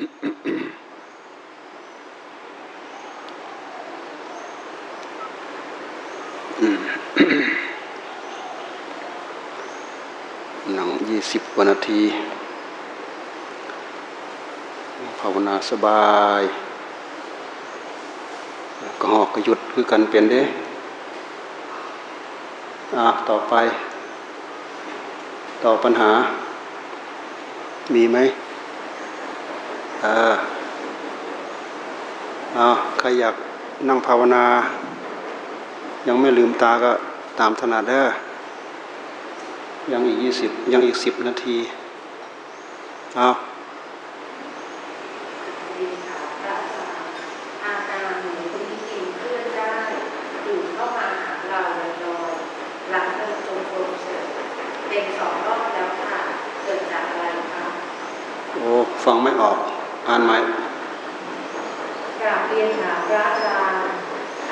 หนังยี่สิบกว่านาที ภาวนาสบายก็หอกก็หยุดคือกันเปลี่ยนเด้อ่าต่อไป ต่อปัญหา มีไหม อ่าอ่าใครอยากนั่งภาวนา ยังไม่ลืมตาก็ตามถนัดเด้อยังอีกยี่สิบยังอีกสิบนาทีเอาโอ้ฟังไม่ออก อ่านไหมกราบเรียนถามพระอาจารย์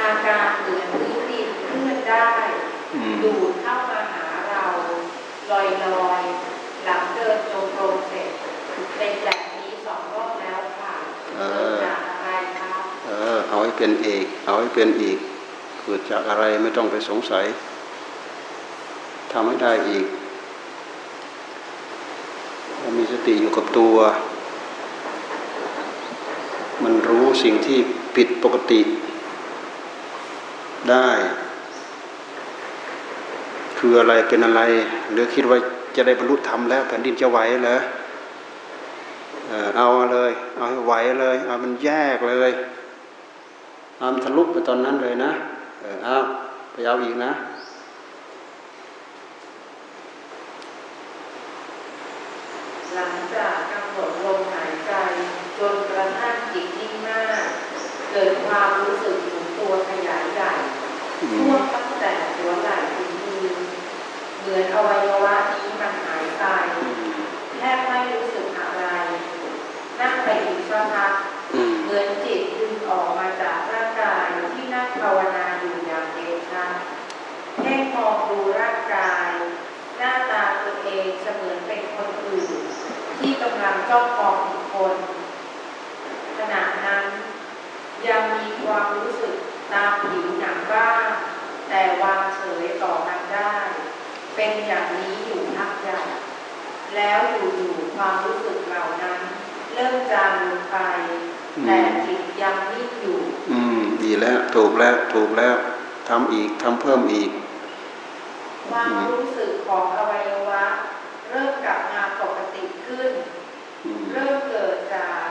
อาการเหมือนพื้นดินเคลื่อนได้อืมดูดเข้ามาหาเราลอยลอยๆหลังเดินจงกรมเสร็จเป็นแบบนี้สองรอบแล้วค่ะเกิดจากอะไรคะเออเอาให้เป็นเอกเอาให้เป็นอีกเกิดจากอะไรไม่ต้องไปสงสัยทำให้ได้อีกเรามีสติอยู่กับตัว มันรู้สิ่งที่ผิดปกติได้ คืออะไรเป็นอะไร หรือคิดว่าจะได้บรรลุธรรมแล้วแผ่นดินจะไหวเหรอเอาเลย เอาให้ไหวเลยเอามันแยกเลยเอามันทะลุไปตอนนั้นเลยนะเอาไปเอาอีกนะ หลังจากกำหนดลมหายใจ จนกระทั่งจิตนิ่งมาก เกิดความรู้สึกหมุนตัวขยายใหญ่อืมช่วตั้งแต่หัวไหล่ถึงมือเหมือนอวัยวะนี้มันหายไปแทบไม่รู้สึกอะไร นั่งไปอีกสักพักอืมเหมือนจิตดึงออกมาจากร่างกายที่นั่งภาวนาอยู่อย่างเด็ดขาดเพ่งมองดูร่างกาย หน้าตาตัวเองเสมือนเป็นคนอื่น ที่กำลังจ้องมองอีกคนขณะนั้น ยังมีความรู้สึกตามผิวหนังบ้าง แต่วางเฉยต่อมันได้ เป็นอย่างนี้อยู่พักใหญ่แล้วอยู่ๆความรู้สึกเหล่านั้น เริ่มจางลงไป แต่จิตยังนิ่งอยู่ อืม ดีแล้ว ถูกแล้ว ถูกแล้วทำอีกทำเพิ่มอีก ความรู้สึกของอวัยวะ เริ่มกลับมาปกติ ขึ้นอืมเริ่มเกิดจาก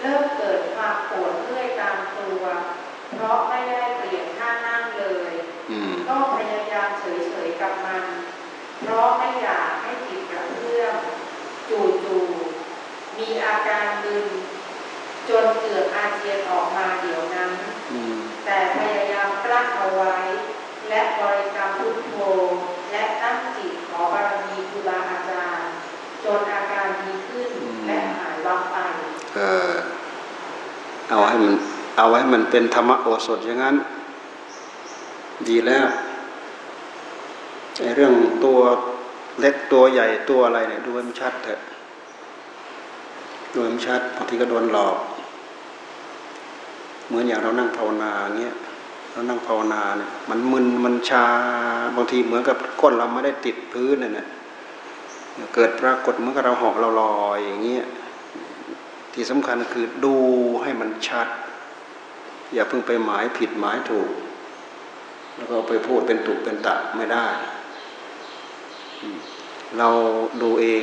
เริ่มเกิดความปวดเมื่อยตามตัว เพราะไม่ได้เปลี่ยนท่านั่งเลยอืมก็พยายามเฉยๆกับมัน เพราะไม่อยากให้จิตกระเพื่อมจู่ๆมีอาการมึนจนเกิดอาเจียนออกมาเดี๋ยวนั้นอืมแต่พยายามกลั้นเอาไว้ และบริกรรมพุทโธและตั้งจิตขอบารมีครูบาอาจารย์จ นอาการดีขึ้นและหายวับไปเออเอาให้มันเอาให้มันเป็นธรรมโอสถอย่างนั้น ดีแล้วไอ้เรื่องตัวเล็กตัวใหญ่ตัวอะไรเนี่ยดูให้มันชัดเถอะดูให้มันชัดบางทีก็โดนหลอก เหมือนอย่างเรานั่งภาวนาเงี้ยเรานั่งภาวนาเนี่ยมันมึนมันชาบางทีเหมือนกับก้นเราไม่ได้ติดพื้นน่ะเนี่ย เกิดปรากฏเมื่อเราเหาะเราลอยอย่างเงี้ยที่สำคัญคือดูให้มันชัด อย่าเพิ่งไปหมายผิดหมายถูก แล้วก็ไปพูดเป็นตุเป็นตะไม่ได้ เราดูเอง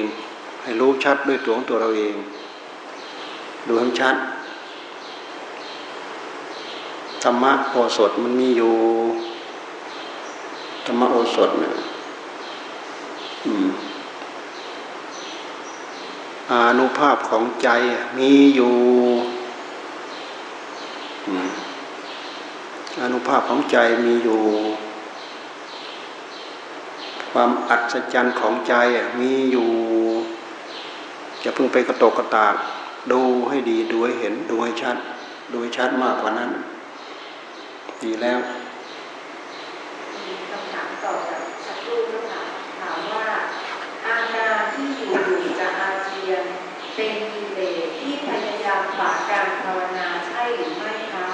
ให้รู้ชัดด้วยตัวของตัวเราเอง ดูให้มันชัดธรรมะโอสถมันมีอยู่ธรรมะโอสถเนี่ยอืม อนุภาพของใจมีอยู่อืมอนุภาพของใจมีอยู่ ความอัศจรรย์ของใจมีอยู่จะเพิ่งไปกระตกกระตากดูให้ดีดูให้เห็นดูให้ชัด ดูให้ชัดมากกว่านั้น ดีแล้ว มีคำถามต่อจากสักครู่ก็ถามถามว่า อาการที่อยู่ๆจะอาเจียน เป็นกิเลสที่พยายาามฝากการภาวนาใช่หรือไม่คะ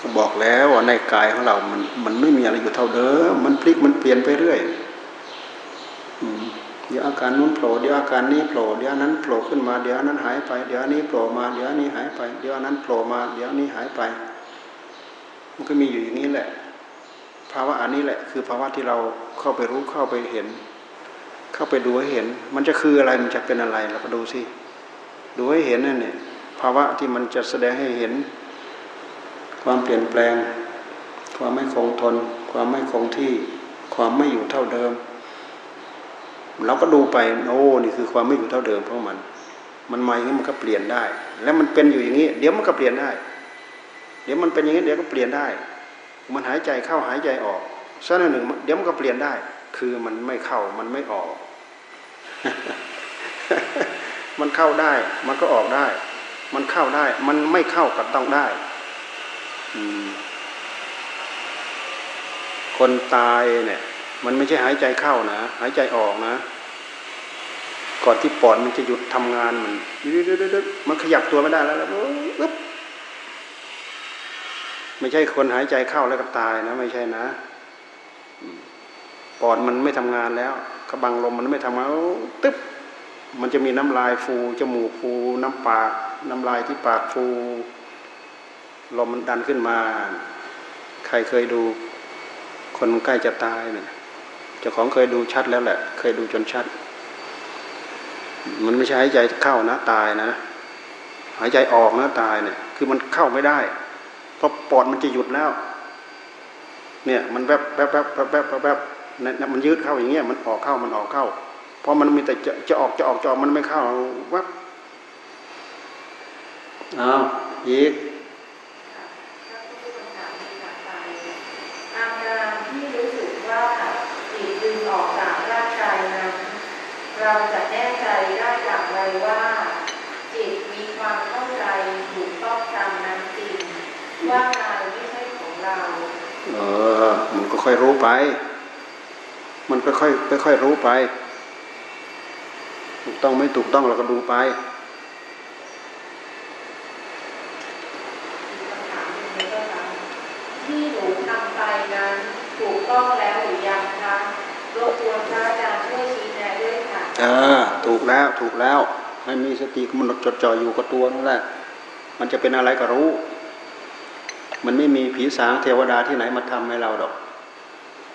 ก็ บอกแล้วว่าในกายของเรา มันมันไม่มีอะไรอยู่เท่าเดิม มันพลิกมันเปลี่ยนไปเรื่อยเดี๋ยวอาการนู้นโผล่เดี๋ยวอาการนี้โผล่เดี๋ยวอันนั้นโผล่ขึ้นมาเดี๋ยวอันนั้นหายไปเดี๋ยวอันนี้โผล่มาเดี๋ยวอันนี้หายไปเดี๋ยวอันนั้นโผล่มาเดี๋ยวอันนี้หายไป มันก็มีอยู่อย่างนี้แหละ ภาวะอันนี้แหละ คือภาวะที่เราเข้าไปรู้เข้าไปเห็น เข้าไปดูให้เห็น มันจะคืออะไรมันจะเป็นอะไรเราก็ดูสิดูให้เห็นนั่นเนี่ยภาวะที่มันจะแสดงให้เห็น ความเปลี่ยนแปลง ความไม่คงทน ความไม่คงที่ ความไม่อยู่เท่าเดิม เราก็ดูไปโอ้นี่คือความไม่อยู่เท่าเดิมเพราะมัน มันมาอย่างนี้มันก็เปลี่ยนได้ แล้วมันเป็นอยู่อย่างนี้ เดี๋ยวมันก็เปลี่ยนได้ เดี๋ยวมันเป็นอย่างนี้เดี๋ยวก็เปลี่ยนได้ มันหายใจเข้าหายใจออกสักหนึ่งเดี๋ยวมันก็เปลี่ยนได้ คือมันไม่เข้ามันไม่ออก มันเข้าได้ มันก็ออกได้ มันเข้าได้ มันไม่เข้าก็ต้องได้ คนตายเนี่ย มันไม่ใช่หายใจเข้านะ หายใจออกนะ ก่อนที่ปอดมันจะหยุดทำงานมันดึ๊ดๆมันขยับตัวไม่ได้แล้วแล้วปึ๊บไม่ใช่คนหายใจเข้าแล้วก็ตายนะ ไม่ใช่นะปอดมันไม่ทำงานแล้วกระบังลมมันไม่ทำงานตึ๊บมันจะมีน้ำลายฟูจมูกฟู น้ำปาก น้ำลายที่ปากฟู ลมมันดันขึ้นมา ใครเคยดูคนใกล้จะตายเนี่ยเจ้าของเคยดูชัดแล้วแหละ เคยดูจนชัด มันไม่ใช่หายใจเข้านะตายนะ หายใจออกนะตายเนี่ย คือมันเข้าไม่ได้ เพราะปอดมันจะหยุดแล้ว เนี่ย มันแวบแวบแวบแวบแวบแวบเนี่ยมันยืดเข้าอย่างเงี้ยมันออกเข้ามันออกเข้า เพราะมันมีแต่จะจะออกจะออกจะออกมันไม่เข้าแวบอ้าวยีก อาการที่รู้สึกว่าจิตดึงออกจากร่างกายนั้น เราจะแน่ใจได้อย่างไรว่า จิตมีความเข้าใจถูกต้องตามนั้นจริงว่ากายไม่ใช่ของเรา เออ มันก็ค่อยรู้ไป มันก็ค่อยค่อยรู้ไป ถูกต้องไม่ถูกต้องเราก็ดูไปที่หนูทำไปนั้นถูกต้องแล้วหรือยังคะรบกวนพระอาจารย์ช่วย ออถูกแล้วถูกแล้ว ให้มีสติกำหนดจดจ่ออยู่กับตัวนั่นแหละ มันจะเป็นอะไรก็รู้ มันไม่มีผีสางเทวดาที่ไหนมาทำให้เราดอก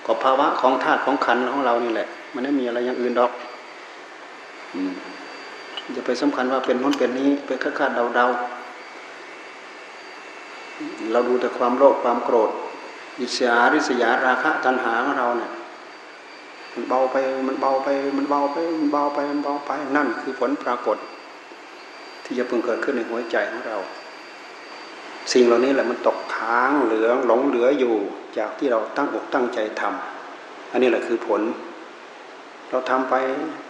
ก็ภาวะของธาตุของขันของเรานี่แหละ มันไม่มีอะไรอย่างอื่นดอกอืมอย่าไปสำคัญว่าเป็นน้นเป็นนี้ไปคาดคาดเดาเดาเราดูแต่ความโลภความโกรธอิจฉาริษยาราคะตัณหาของเราเนี่ย มันเบาไป มันเบาไป มันเบาไป มันเบาไป มันเบาไป นั่นคือผลปรากฏ ที่จะเพิ่งเกิดขึ้นในหัวใจของเรา สิ่งเหล่านี้แหละมันตกค้างเหลืองหลงเหลืออยู่ จากที่เราตั้งอกตั้งใจทำอันนี้แหละคือผล เราทำไป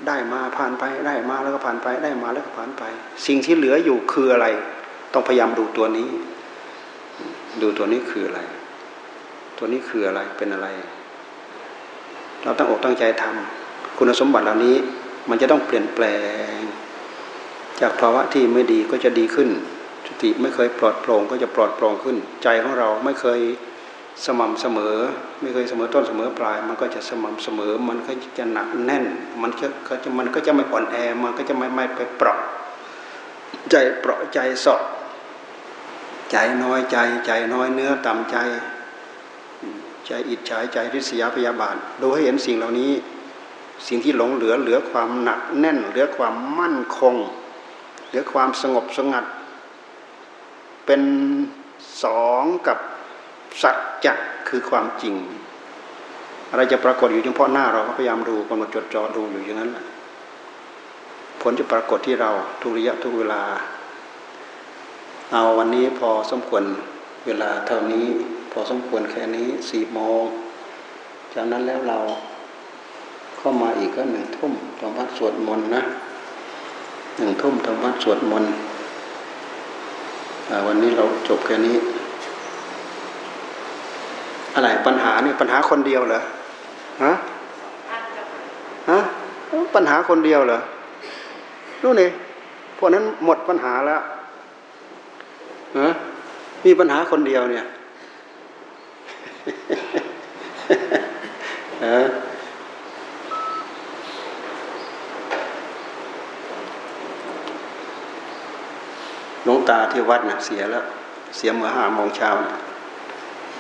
ได้มาผ่านไปได้มาแล้วก็ผ่านไปได้มาแล้วก็ผ่านไป สิ่งที่เหลืออยู่คืออะไร ต้องพยายามดูตัวนี้ ดูตัวนี้คืออะไร ตัวนี้คืออะไรเป็นอะไร เราตั้งอกตั้งใจทำคุณสมบัติเหล่านี้มันจะต้องเปลี่ยนแปลง จากภาวะที่ไม่ดีก็จะดีขึ้นสติไม่เคยปลอดโปร่งก็จะปลอดโปร่งขึ้น ใจของเราไม่เคยสม่ำเสมอ ไม่เคยเสมอต้นเสมอปลาย มันก็จะสม่ำเสมอ มันก็จะหนักแน่น มันก็จะมันก็จะไม่อ่อนแอ มันก็จะไม่ไม่ไปเปราะ ใจเปราะใจสอบใจน้อยใจใจน้อยเนื้อต่ำใจ ใจอิจฉาใจริษยาพยาบาทดูให้เห็นสิ่งเหล่านี้ สิ่งที่หลงเหลือเหลือความหนักแน่น เหลือความมั่นคง เหลือความสงบสงัด เป็นสองกับสัจจะคือความจริง อะไรจะปรากฏอยู่เฉพาะหน้าเราก็พยายามดูกำหนดจดจ่อดูอยู่อย่างนั้นแหละผลจะปรากฏที่เราทุกระยะทุกเวลา เอาวันนี้พอสมควรเวลาเท่านี้ อสมควรแค่นี้สี่โมงจากนั้นแล้วเราเข้ามาอีกก็หนึ่งทุ่มทำวัดสวดมนต์นะหนึ่งทุ่มทำวัดสวดมนต์วันนี้เราจบแค่นี้ อะไรปัญหานี่ปัญหาคนเดียวเหรอฮะฮะปัญหาคนเดียวเหรอรู้นี่พวกนั้นหมดปัญหาแล้วฮะมีปัญหาคนเดียวเนี่ย หลวงตาที่วัดเนี่ยเสียแล้ว เสียเมื่อห้าโมงเช้าเนี่ย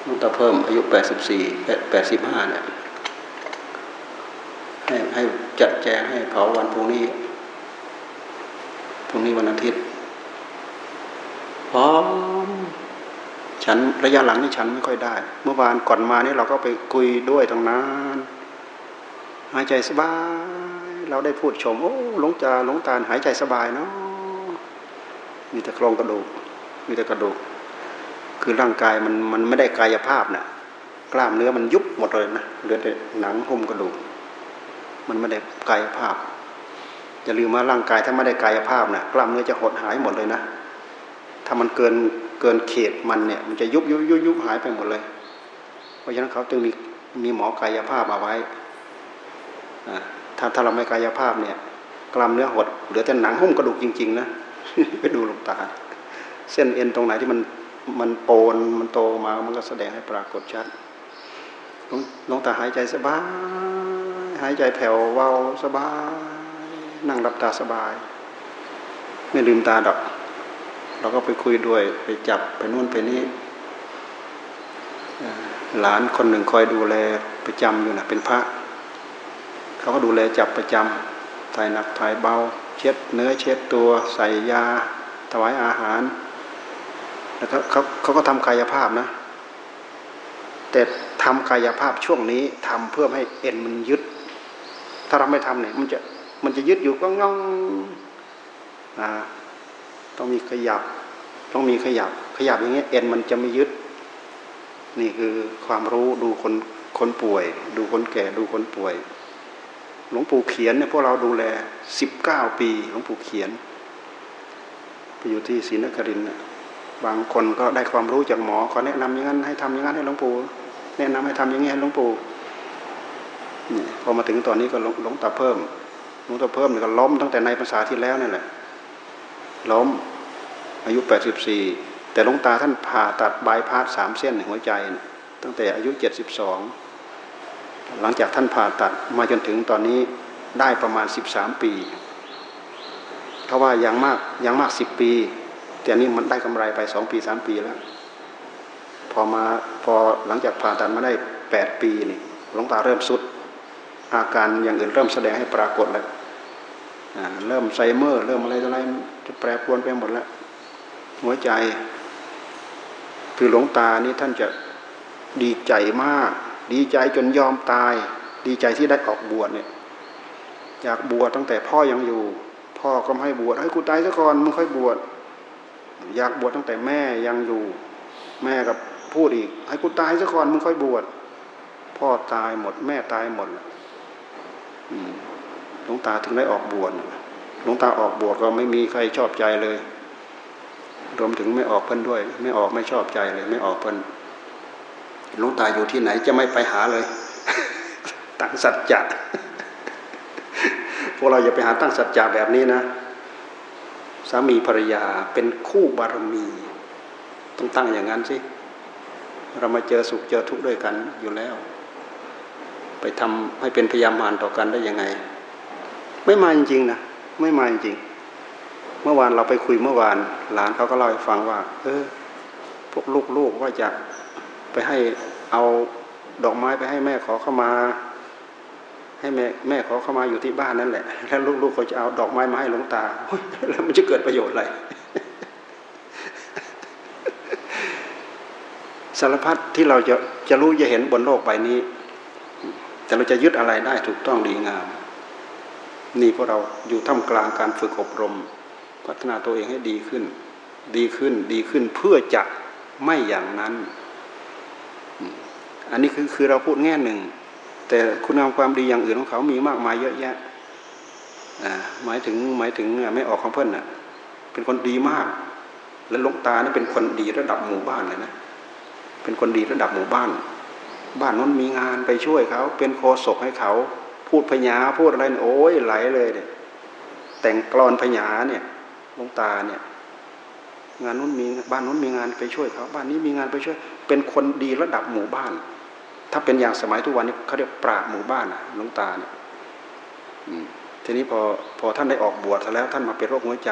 หลวงตาเพิ่มอายุแปดสิบสี่แปดสิบห้าเนี่ยให้ให้จัดแจงให้เผาวันพรุ่งนี้พรุ่งนี้วันอาทิตย์พร้อม ฉันระยะหลังนี่ฉันไม่ค่อยได้ เมื่อวานก่อนมานี่เราก็ไปคุยด้วยตรงนั้นหายใจสบาย เราได้พูดชม โอ้หลงตาหลงตาหายใจสบายเนาะมีแต่โครงกระดูก มีแต่กระดูก คือร่างกายมันมันไม่ได้กายภาพนะ่ะกล้ามเนื้อมันยุบหมดเลยนะเหลือแต่หนังหุ้มกระดูก มันไม่ได้กายภาพอย่าลืมว่าร่างกายถ้าไม่ได้กายภาพนะ่ะ กล้ามเนื้อจะหดหายหมดเลยนะถ้ามันเกิน เกินเขตมันเนี่ยมันจะยุบยุบยุบยุบหายไปหมดเลย เพราะฉะนั้นเขาจึงมีมีหมอกายภาพเอาไว้ถ้าถ้าเราไม่กายภาพเนี่ยกล้ามเนื้อหดเหลือแต่หนังหุ้มกระดูกจริง ๆ นะไปดูลูกตา เส้นเอ็นตรงไหนที่มันมันโปนมันโตมา มันก็แสดงให้ปรากฏชัดลงตาหายใจสบายหายใจแผ่วเบาสบาย นั่งรับตาสบาย ไม่ลืมตาดอก เราก็ไปคุยด้วย ไปจับไปนู่นไปนี่หลานคนหนึ่งคอยดูแลประจำอยู่นะเป็นพระเขาก็ดูแลจับประจำถ่ายหนักถ่ายเบา เช็ดเนื้อเช็ดตัวใส่ยาถวายอาหารแล้วเขาเขาเขาก็ทำกายภาพนะ แต่ทำกายภาพช่วงนี้ทำเพื่อให้เอ็นมันยึด ถ้าเราไม่ทำเนี่ยมันจะมันจะยึดอยู่ก็งองนะ ต้องมีขยับ ต้องมีขยับ ขยับอย่างเงี้ยเอ็นมันจะไม่ยึด นี่คือความรู้ดูคนคนป่วย ดูคนแก่ดูคนป่วย หลวงปู่เขียนเนี่ยพวกเราดูแลสิบเก้าปี หลวงปู่เขียน ไปอยู่ที่ศรีนครินทร์บางคนก็ได้ความรู้จากหมอเขาแนะนำอย่างนั้นให้ทำอย่างนั้นให้หลวงปู่แนะนำให้ทำอย่างนี้ให้หลวงปู่พอมาถึงตอนนี้ก็หลวงตาเพิ่มหลวงตาเพิ่มเนี่ยก็ล้มตั้งแต่ในภาษาที่แล้วนี่แหละ ล้ม อายุแปดสิบสี่แต่หลวงตาท่านผ่าตัดบายพาสสามเส้นหัวใจตั้งแต่อายุเจ็ดสิบสองหลังจากท่านผ่าตัดมาจนถึงตอนนี้ได้ประมาณสิบสามปีเขาว่าอย่างมากอย่างมากสิบปี แต่นี้มันได้กำไรไปสองปีสามปีแล้ว พอมาพอหลังจากผ่าตัดมาได้แปดปีนี่หลวงตาเริ่มสุด อาการอย่างอื่นเริ่มแสดงให้ปรากฏแล้ว เริ่มไซเมอร์ เริ่มอะไรอะไรจะแปรปรวนไปหมดแล้วหัวใจ คือหลวงตานี่ท่านจะดีใจมาก ดีใจจนยอมตาย ดีใจที่ได้ออกบวชเนี่ยอยากบวชตั้งแต่พ่อยังอยู่ พ่อก็ไม่ให้บวชให้กูตายซะก่อนมึงค่อยบวชอยากบวชตั้งแต่แม่ยังอยู่ แม่กับพูดอีก ให้กูตายซะก่อนมึงค่อยบวชพ่อตายหมด แม่ตายหมด หลวงตาถึงได้ออกบวชหลวงตาออกบวชก็ไม่มีใครชอบใจเลย รวมถึงไม่ออกเพิ่นด้วย ไม่ออกไม่ชอบใจเลย ไม่ออกเพิ่นหลวงตาอยู่ที่ไหนจะไม่ไปหาเลย ตั้งสัจจะพวกเราอย่าไปหาตั้งสัจจะแบบนี้นะสามีภรรยาเป็นคู่บารมี ต้องตั้งอย่างนั้นสิเรามาเจอสุขเจอทุกข์ด้วยกันอยู่แล้ว ไปทำให้เป็นพยามารต่อกันได้ยังไง ไม่มาจริงๆนะไม่มาจริงเมื่อวานเราไปคุยเมื่อวาน หลานเขาก็เล่าให้ฟังว่า เออ พวกลูกๆว่าจะไปให้เอาดอกไม้ไปให้แม่ขอเข้ามา ให้แม่แม่ขอเข้ามาอยู่ที่บ้านนั่นแหละ แล้วลูกๆเขาจะเอาดอกไม้มาให้หลวงตาแล้วมันจะเกิดประโยชน์อะไรสารพัดที่เราจะจะรู้จะเห็นบนโลกใบนี้ แต่เราจะยึดอะไรได้ถูกต้องดีงาม นี่พวกเราอยู่ท่ามกลางการฝึกอบรม พัฒนาตัวเองให้ดีขึ้น ดีขึ้นดีขึ้นเพื่อจะไม่อย่างนั้น อันนี้คือคือเราพูดแง่หนึ่ง แต่คุณงามความดีอย่างอื่นของเขามีมากมายเยอะแยะหมายถึงหมายถึงไม่ออกของเพื่อนน่ะ เป็นคนดีมาก และลงตานี่เป็นคนดีระดับหมู่บ้านเลยนะเป็นคนดีระดับหมู่บ้าน บ้านนั้นมีงานไปช่วยเขา เป็นโคศกให้เขา พูดพญาพูดอะไรโอ้ยไหลเลยเนี่ยแต่งกรอนพญาเนี่ยลงตาเนี่ย งานนู้นมีบ้านนู้นมีงานไปช่วยเขาบ้านนี้มีงานไปช่วย เป็นคนดีระดับหมู่บ้าน ถ้าเป็นอย่างสมัยทุกวันนี้เขาเรียกปราบหมู่บ้านนะลงตาเนี่ยทีนี้พอพอท่านได้ออกบวชแล้ว ท่านมาเป็นโรคหัวใจ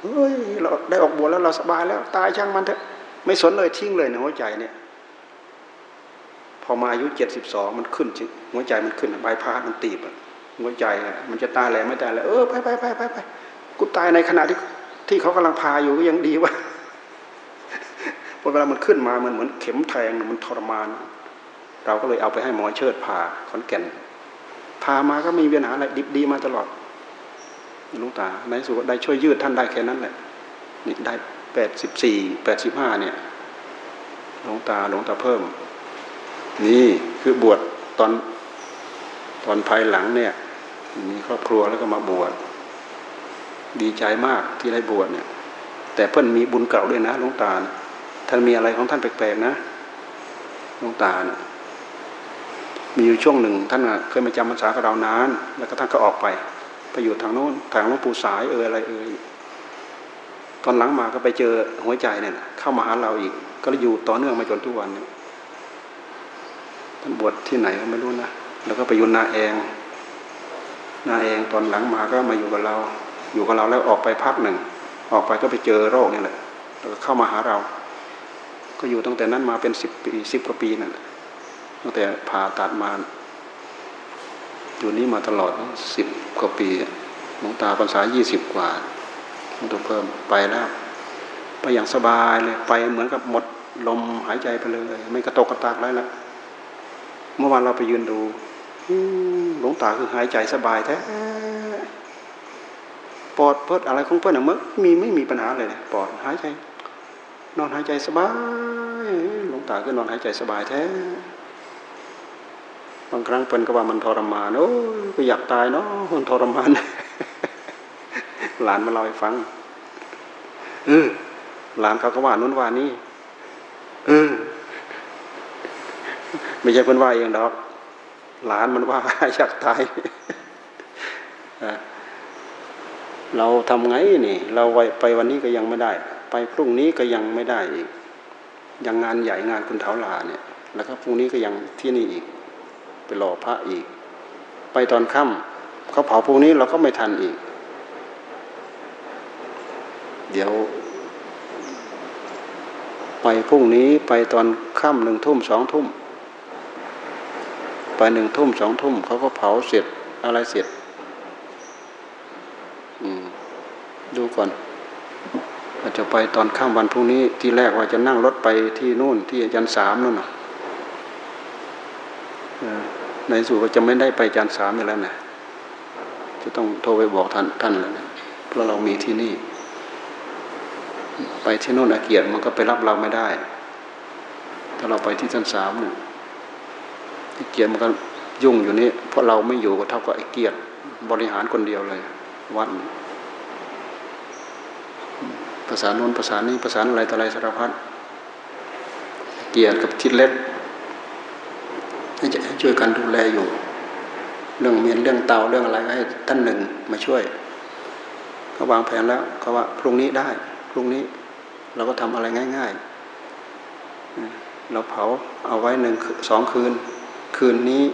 เฮ้ยเราได้ออกบวชแล้วเราสบายแล้ว ตายช่างมันเถอะไม่สนเลยทิ้งเลยในหัวใจเนี่ย พอมาอายุเจ็ดสิบสองมันขึ้นหัวใจมันขึ้นใบพาดมันตีบหัวใจมันจะตายแล้วไม่ตายแล้วเออไปไปไปไปไปกูตายในขณะที่ที่เขากำลังพาอยู่ก็ยังดีวะพอเวลามันขึ้นมามันเหมือนเข็มแทงมันทรมาน เราก็เลยเอาไปให้หมอเชิดผ่าขอนแก่นพามาก็มีปัญหาอะไรดิบดีมาตลอดลุงตาในสุดได้ช่วยยืดท่านได้แค่นั้นแหละนี่ได้แปดสิบสี่แปดสิบห้าเนี่ยหลวงตาหลวงตาเพิ่ม นี่คือบวชตอนตอนภายหลังเนี่ยมีครอบครัวแล้วก็มาบวชดีใจมากที่ได้บวชเนี่ย แต่เพื่อนมีบุญเก่าด้วยนะหลวงตาท่านมีอะไรของท่านแปลกๆนะหลวงตาเนี่ยมีอยู่ช่วงหนึ่ง ท่านเคยมาจำพรรษากับเรานาน แล้วก็ท่านก็ออกไป ไปอยู่ทางโน้นทางหลวงปู่สายเอออะไรเออตอนหลังมาก็ไปเจอหัวใจเนี่ยเข้ามาหาเราอีก ก็เลยอยู่ต่อเนื่องมาจนทุกวันเนี่ย ท่านบวชที่ไหนก็ไม่รู้นะ แล้วก็ไปอยู่นาแองนาแองตอนหลังมาก็มาอยู่กับเรา อยู่กับเราแล้วออกไปพักหนึ่ง ออกไปก็ไปเจอโรคนี่แหละแล้วก็เข้ามาหาเรา ก็อยู่ตั้งแต่นั้นมาเป็นสิบปีสิบกว่าปีนั่นแหละตั้งแต่ผ่าตัดมา อยู่นี้มาตลอดสิบกว่าปีหลวงตาพรรษายี่สิบกว่าหลวงตาเพิ่มไปแล้วไปอย่างสบายเลยไปเหมือนกับหมดลมหายใจไปเลย ไม่กระตกกระตากอะไรละ เมื่อวานเราไปยืนดูหลวงตาคือหายใจสบายแท้ปอดเพิดอะไรของเพื่อนอะเมื่อมีไม่มีปัญหาเลยเนี่ยปอดหายใจ นอนหายใจสบายหลวงตาก็นอนหายใจสบายแท้บางครั้งเป็นก็ว่ามันทรมานโอ้ก็อยากตายเนาะมันทรมานหลานมาเล่าให้ฟังเออหลานเขาก็ว่านู้นว่านี่เออ ไม่ใช่เพื่อนว่าเองดอก หลานมันว่าอยากตายเราทำไงนี่ เราไปวันนี้ก็ยังไม่ได้ ไปพรุ่งนี้ก็ยังไม่ได้อีก ยังงานใหญ่งานคุณเถาลาเนี่ย แล้วก็พรุ่งนี้ก็ยังที่นี่อีก ไปรอพระอีก ไปตอนค่ำเขาเผาพรุ่งนี้เราก็ไม่ทันอีก เดี๋ยว ไปพรุ่งนี้ไปตอนค่ำหนึ่งทุ่มสองทุ่ม ไปหนึ่งทุ่มสองทุ่มเขาก็เผาเสร็จอะไรเสร็จดูก่อนอาจจะไปตอนข้ามวันพรุ่งนี้ที่แรกว่าจะนั่งรถไปที่นู่น ที่จันสามนู่นในสุดก็จะไม่ได้ไปจันสามแล้วนะจะต้องโทรไปบอกท่านท่านแล้วนะเพราะเรามีที่นี่ ไปที่นู่นอาเกียรติมันก็ไปรับเราไม่ได้ ถ้าเราไปที่จันสามเนี่ย อาเกียรติมันก็ยุ่งอยู่นี่เพราะเราไม่อยู่ก็เท่ากับไอ้เกียรติบริหารคนเดียวเลย วัดภาษาโน้นภาษานี้ภาษาอะไรต่ออะไรสารพัดเกียรติกับทิศเล็กให้ช่วยกันดูแลอยู่ เรื่องเมียนเรื่องเตาเรื่องอะไรให้ท่านหนึ่งมาช่วยเขาวางแผนแล้วเขาว่าพรุ่งนี้ได้พรุ่งนี้เราก็ทำอะไรง่าย ๆ เราเผาเอาไว้หนึ่งสองคืน คืนนี้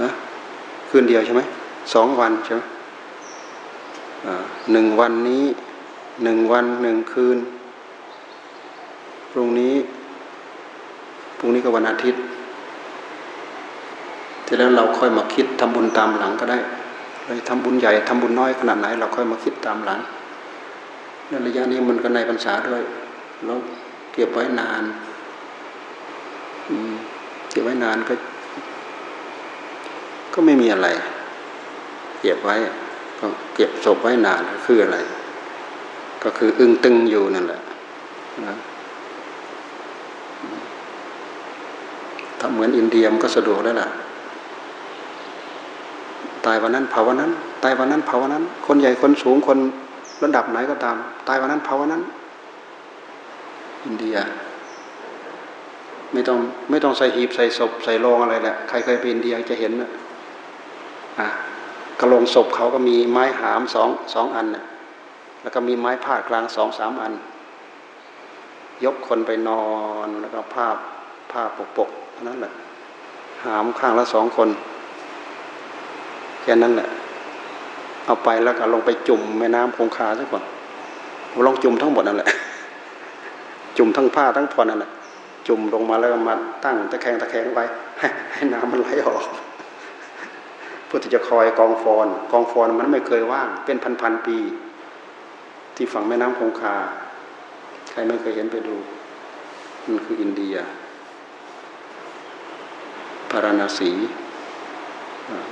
นะคืนเดียวใช่ไหมสองวันใช่ไหมหนึ่งวันนี้หนึ่งวันหนึ่งคืนพรุ่งนี้พรุ่งนี้ก็วันอาทิตย์ทีแล้วเราค่อยมาคิดทำบุญตามหลังก็ได้เลยทำบุญใหญ่ทำบุญน้อยขนาดไหน เราค่อยมาคิดตามหลังในระยะนี้มันก็ในพรรษาด้วยเรา เก็บไว้นานเก็บไว้นานก็ ก็ไม่มีอะไร เก็บไว้ ก็เก็บศพไว้นานก็คืออะไร ก็คืออึ้งตึงอยู่นั่นแหละนะถ้าเหมือนอินเดียมก็สะดวกแล้วล่ะตายวันนั้นเผาวันนั้น ตายวันนั้นเผาวันนั้น คนใหญ่คนสูงคนระดับไหนก็ตาม ตายวันนั้นเผาวันนั้น อินเดีย ไม่ต้องไม่ต้องใส่หีบใส่ศพใส่โลงอะไรแหละใครเคยไปอินเดียจะเห็นนะอะกระโหลงศพเขาก็มีไม้หามสองสองอันนะแล้วก็มีไม้พากลางสองสามอัน ยกคนไปนอนแล้วก็ผ้าผ้าปกปกๆเท่านั้นแหละหามข้างละสองคนแค่นั้นแหละเอาไปแล้วก็ลงไปจุ่มแม่น้ำคงคาซะก่อนลองจุ่มทั้งหมดนั่นแหละ จุ่มทั้งผ้าทั้งผ่อนนั่นแหละจุ่มลงมาแล้วมาตั้งตะแคงตะแคงไว้ ให้ให้น้ำมันไหลออกพื่อที่จะคอยกองฟอนกองฟอนมันไม่เคยว่าง เป็นพันๆปี ที่ฝั่งแม่น้ำคงคา ใครไม่เคยเห็นไปดูมันคืออินเดียพาราณสี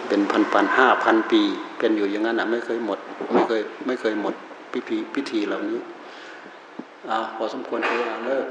เป็นพันพันห้าพันปี เป็นอยู่อย่างนั้นอะไม่เคยหมด ไม่เคยไม่เคยหมดพิธีพิธีเหล่านี้ อ่าพอสมควรคือเลิก